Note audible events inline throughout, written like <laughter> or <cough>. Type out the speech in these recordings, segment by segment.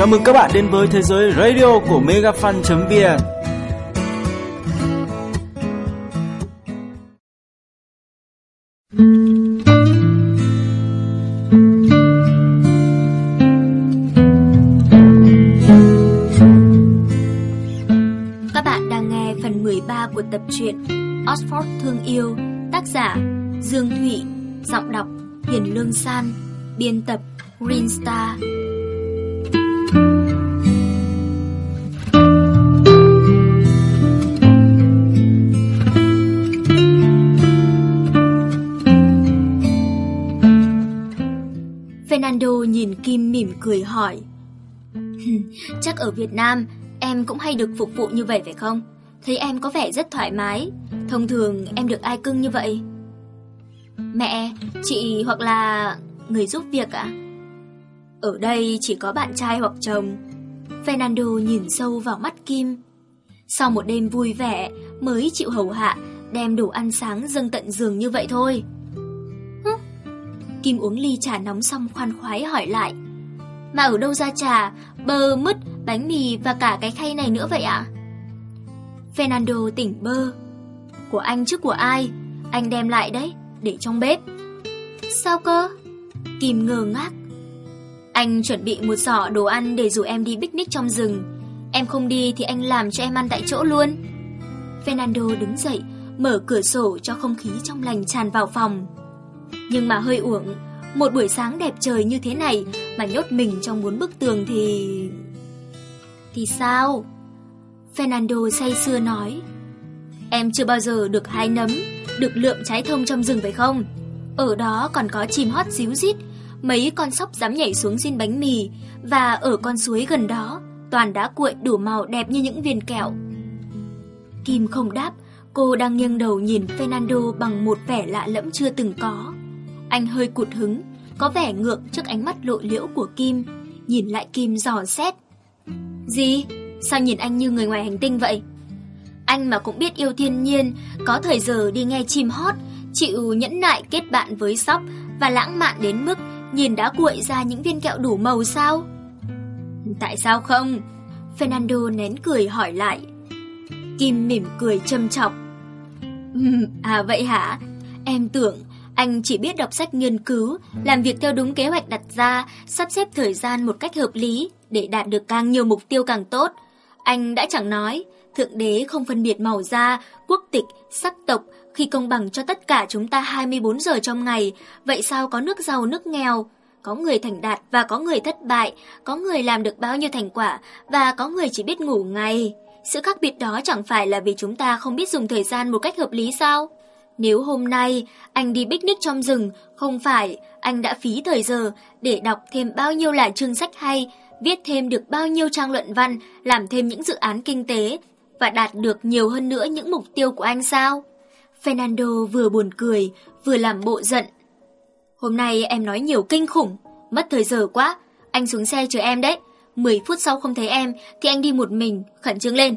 Chào mừng các bạn đến với thế giới radio của megafan.vn Các bạn đang nghe phần 13 của tập truyện Oxford Thương Yêu, Tác giả Dương Thụy, Giọng đọc Hiền Lương San, Biên tập Green Star. Nhìn Kim mỉm cười hỏi Chắc ở Việt Nam em cũng hay được phục vụ như vậy phải không? Thấy em có vẻ rất thoải mái Thông thường em được ai cưng như vậy? Mẹ, chị hoặc là người giúp việc ạ? Ở đây chỉ có bạn trai hoặc chồng Fernando nhìn sâu vào mắt Kim Sau một đêm vui vẻ Mới chịu hầu hạ Đem đồ ăn sáng dâng tận giường như vậy thôi Kim uống ly trà nóng xong khoan khoái hỏi lại. Mà ở đâu ra trà, bơ, mứt, bánh mì và cả cái khay này nữa vậy ạ? Fernando tỉnh bơ. Của anh chứ của ai? Anh đem lại đấy, để trong bếp. Sao cơ? Kim ngơ ngác. Anh chuẩn bị một giỏ đồ ăn để rủ em đi picnic trong rừng. Em không đi thì anh làm cho em ăn tại chỗ luôn. Fernando đứng dậy Mở cửa sổ cho không khí trong lành tràn vào phòng. Nhưng mà hơi uổng. Một buổi sáng đẹp trời như thế này Mà nhốt mình trong bốn bức tường thì... Thì sao? Fernando say sưa nói. Em chưa bao giờ được hái nấm, Được lượm trái thông trong rừng phải không? Ở đó còn có chim hót díu rít, Mấy con sóc dám nhảy xuống xin bánh mì, Và ở con suối gần đó, Toàn đá cuội đủ màu đẹp như những viên kẹo. Kim không đáp, Cô đang nghiêng đầu nhìn Fernando bằng một vẻ lạ lẫm chưa từng có. Anh hơi cụt hứng Có vẻ ngượng trước ánh mắt lộ liễu của Kim Nhìn lại Kim dò xét Gì? Sao nhìn anh như người ngoài hành tinh vậy? Anh mà cũng biết yêu thiên nhiên, có thời giờ đi nghe chim hót, chịu nhẫn nại kết bạn với sóc và lãng mạn đến mức nhìn đã cuội ra những viên kẹo đủ màu sao? Tại sao không? Fernando nén cười hỏi lại. Kim mỉm cười châm chọc. <laughs> À vậy hả? Em tưởng anh chỉ biết đọc sách nghiên cứu, làm việc theo đúng kế hoạch đặt ra, sắp xếp thời gian một cách hợp lý để đạt được càng nhiều mục tiêu càng tốt. Anh đã chẳng nói, Thượng Đế không phân biệt màu da, quốc tịch, sắc tộc khi công bằng cho tất cả chúng ta 24 giờ trong ngày. Vậy sao có nước giàu nước nghèo? Có người thành đạt và có người thất bại, có người làm được bao nhiêu thành quả và có người chỉ biết ngủ ngày. Sự khác biệt đó chẳng phải là vì chúng ta không biết dùng thời gian một cách hợp lý sao? Nếu hôm nay anh đi picnic trong rừng, không phải anh đã phí thời giờ để đọc thêm bao nhiêu là chương sách hay, viết thêm được bao nhiêu trang luận văn, làm thêm những dự án kinh tế và đạt được nhiều hơn nữa những mục tiêu của anh sao? Fernando vừa buồn cười, vừa làm bộ giận. Hôm nay em nói nhiều kinh khủng, mất thời giờ quá, anh xuống xe chờ em đấy. 10 phút sau không thấy em thì anh đi một mình, khẩn trương lên.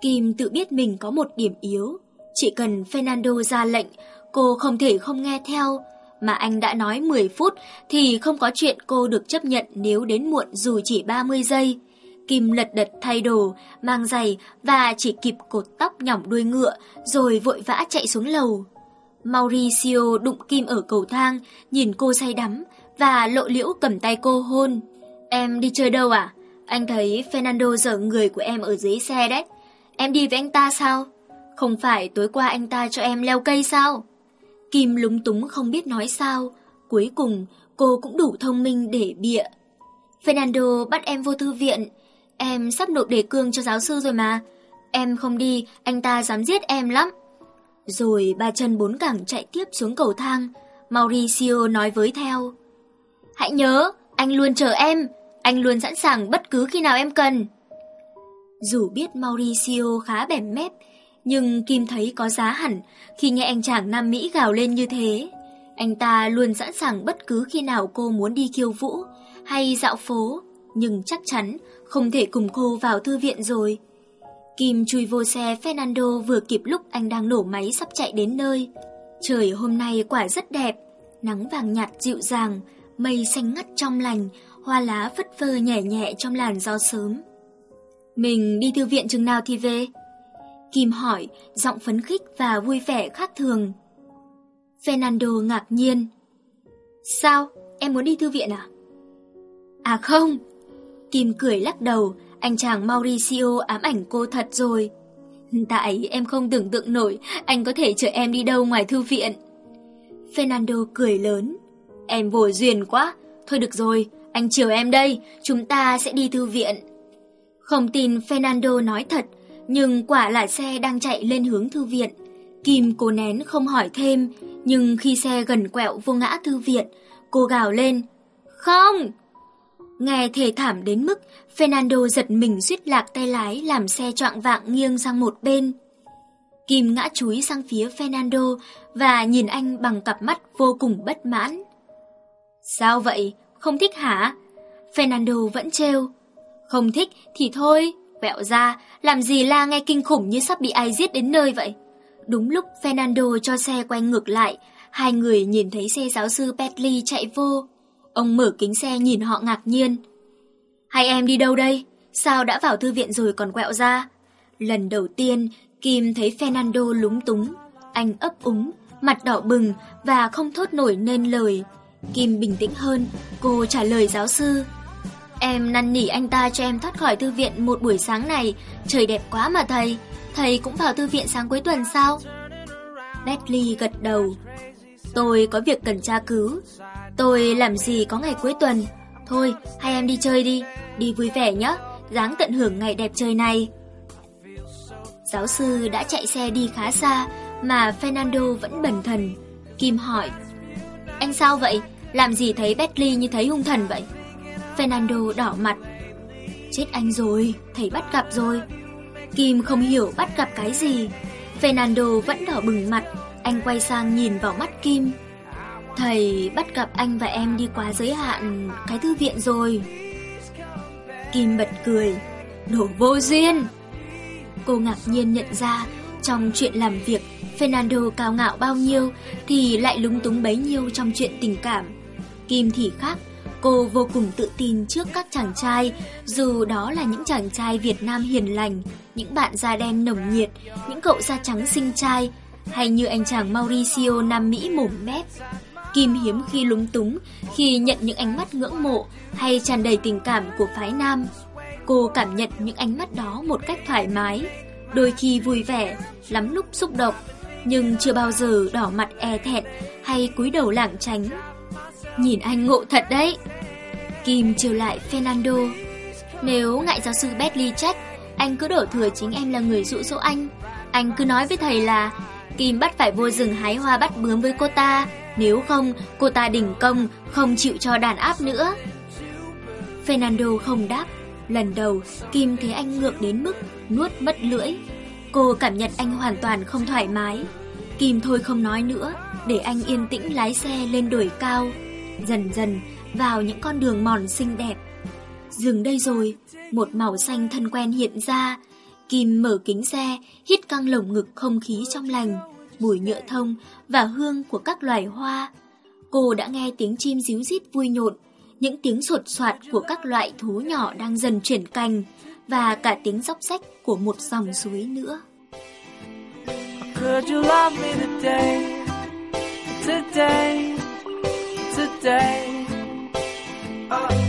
Kim tự biết mình có một điểm yếu, chỉ cần Fernando ra lệnh, cô không thể không nghe theo. Mà anh đã nói 10 phút thì không có chuyện cô được chấp nhận nếu đến muộn dù chỉ 30 giây. Kim lật đật thay đồ, mang giày và chỉ kịp cột tóc nhỏng đuôi ngựa rồi vội vã chạy xuống lầu. Mauricio đụng Kim ở cầu thang, nhìn cô say đắm và lộ liễu cầm tay cô hôn. Em đi chơi đâu à? Anh thấy Fernando dở người của em ở dưới xe đấy. Em đi với anh ta sao? Không phải tối qua anh ta cho em leo cây sao? Kim lúng túng không biết nói sao. Cuối cùng, cô cũng đủ thông minh để bịa. Fernando bắt em vô thư viện. Em sắp nộp đề cương cho giáo sư rồi mà. Em không đi, anh ta dám giết em lắm. Rồi ba chân bốn cẳng chạy tiếp xuống cầu thang. Mauricio nói với theo. Hãy nhớ, anh luôn chờ em. Anh luôn sẵn sàng bất cứ khi nào em cần. Dù biết Mauricio khá bẻm mép, nhưng Kim thấy có giá hẳn khi nghe anh chàng Nam Mỹ gào lên như thế. Anh ta luôn sẵn sàng bất cứ khi nào cô muốn đi khiêu vũ hay dạo phố, nhưng chắc chắn không thể cùng cô vào thư viện rồi. Kim chui vô xe Fernando vừa kịp lúc anh đang nổ máy sắp chạy đến nơi. Trời hôm nay quả rất đẹp, nắng vàng nhạt dịu dàng, mây xanh ngắt trong lành, hoa lá phất phơ nhẹ nhẹ trong làn gió sớm. Mình đi thư viện chừng nào thì về? Kim hỏi, giọng phấn khích và vui vẻ khác thường. Fernando ngạc nhiên. Sao? Em muốn đi thư viện à? À không. Kim cười lắc đầu, anh chàng Mauricio ám ảnh cô thật rồi. Tại em không tưởng tượng nổi anh có thể chở em đi đâu ngoài thư viện. Fernando cười lớn. Em vô duyên quá. Thôi được rồi, anh chiều em đây, chúng ta sẽ đi thư viện. Không tin Fernando nói thật, nhưng quả là xe đang chạy lên hướng thư viện. Kim cố nén không hỏi thêm, nhưng khi xe gần quẹo vô ngã thư viện, cô gào lên. Không! Nghe thề thảm đến mức Fernando giật mình suýt lạc tay lái làm xe trọng vạng nghiêng sang một bên. Kim ngã chúi sang phía Fernando và nhìn anh bằng cặp mắt vô cùng bất mãn. Sao vậy? Không thích hả? Fernando vẫn trêu. Không thích thì thôi, vẹo ra, làm gì la nghe kinh khủng như sắp bị ai giết đến nơi vậy. Đúng lúc Fernando cho xe quay ngược lại, hai người nhìn thấy xe giáo sư Petley chạy vô. Ông mở kính xe nhìn họ ngạc nhiên. Hai em đi đâu đây? Sao đã vào thư viện rồi còn quẹo ra? Lần đầu tiên, Kim thấy Fernando lúng túng. Anh ấp úng, mặt đỏ bừng và không thốt nổi nên lời. Kim bình tĩnh hơn, cô trả lời giáo sư. Em năn nỉ anh ta cho em thoát khỏi thư viện một buổi sáng này, trời đẹp quá mà thầy. Thầy cũng vào thư viện sáng cuối tuần sao? Bentley gật đầu. Tôi có việc cần tra cứu. Tôi làm gì có ngày cuối tuần. Thôi, hai em đi chơi đi, đi vui vẻ nhé, dáng tận hưởng ngày đẹp trời này. Giáo sư đã chạy xe đi khá xa, mà Fernando vẫn bần thần. Kim hỏi, Anh sao vậy? Làm gì thấy Bentley như thấy hung thần vậy? Fernando đỏ mặt. Chết anh rồi, thầy bắt gặp rồi. Kim không hiểu bắt gặp cái gì. Fernando vẫn đỏ bừng mặt, anh quay sang nhìn vào mắt Kim. Thầy bắt gặp anh và em đi quá giới hạn cái thư viện rồi. Kim bật cười. Đồ vô duyên. Cô ngạc nhiên nhận ra trong chuyện làm việc Fernando cao ngạo bao nhiêu thì lại lúng túng bấy nhiêu trong chuyện tình cảm. Kim thì khác, cô vô cùng tự tin trước các chàng trai, dù đó là những chàng trai Việt Nam hiền lành, những bạn da đen nồng nhiệt, những cậu da trắng xinh trai, hay như anh chàng Mauricio Nam Mỹ mồm mép. Kim hiếm khi lúng túng khi nhận những ánh mắt ngưỡng mộ hay tràn đầy tình cảm của phái nam. Cô cảm nhận những ánh mắt đó một cách thoải mái, đôi khi vui vẻ, lắm lúc xúc động, nhưng chưa bao giờ đỏ mặt e thẹn hay cúi đầu lảng tránh. Nhìn anh ngộ thật đấy. Kim chiều lại Fernando. Nếu ngại giáo sư Bentley trách, anh cứ đổ thừa chính em là người dụ dỗ anh. Anh cứ nói với thầy là Kim bắt phải vô rừng hái hoa bắt bướm với cô ta, nếu không cô ta đỉnh công, không chịu cho đàn áp nữa. Fernando không đáp, lần đầu Kim thấy anh ngược đến mức nuốt mất lưỡi. Cô cảm nhận anh hoàn toàn không thoải mái. Kim thôi không nói nữa, để anh yên tĩnh lái xe lên đồi cao. Dần dần vào những con đường mòn xinh đẹp. Dừng đây rồi, một màu xanh thân quen hiện ra, Kim mở kính xe, hít căng lồng ngực không khí trong lành, mùi nhựa thông và hương của các loài hoa. Cô đã nghe tiếng chim díu rít vui nhộn, những tiếng sột soạt của các loại thú nhỏ đang dần chuyển cành và cả tiếng róc rách của một dòng suối nữa. Could you love me today? Today Bye.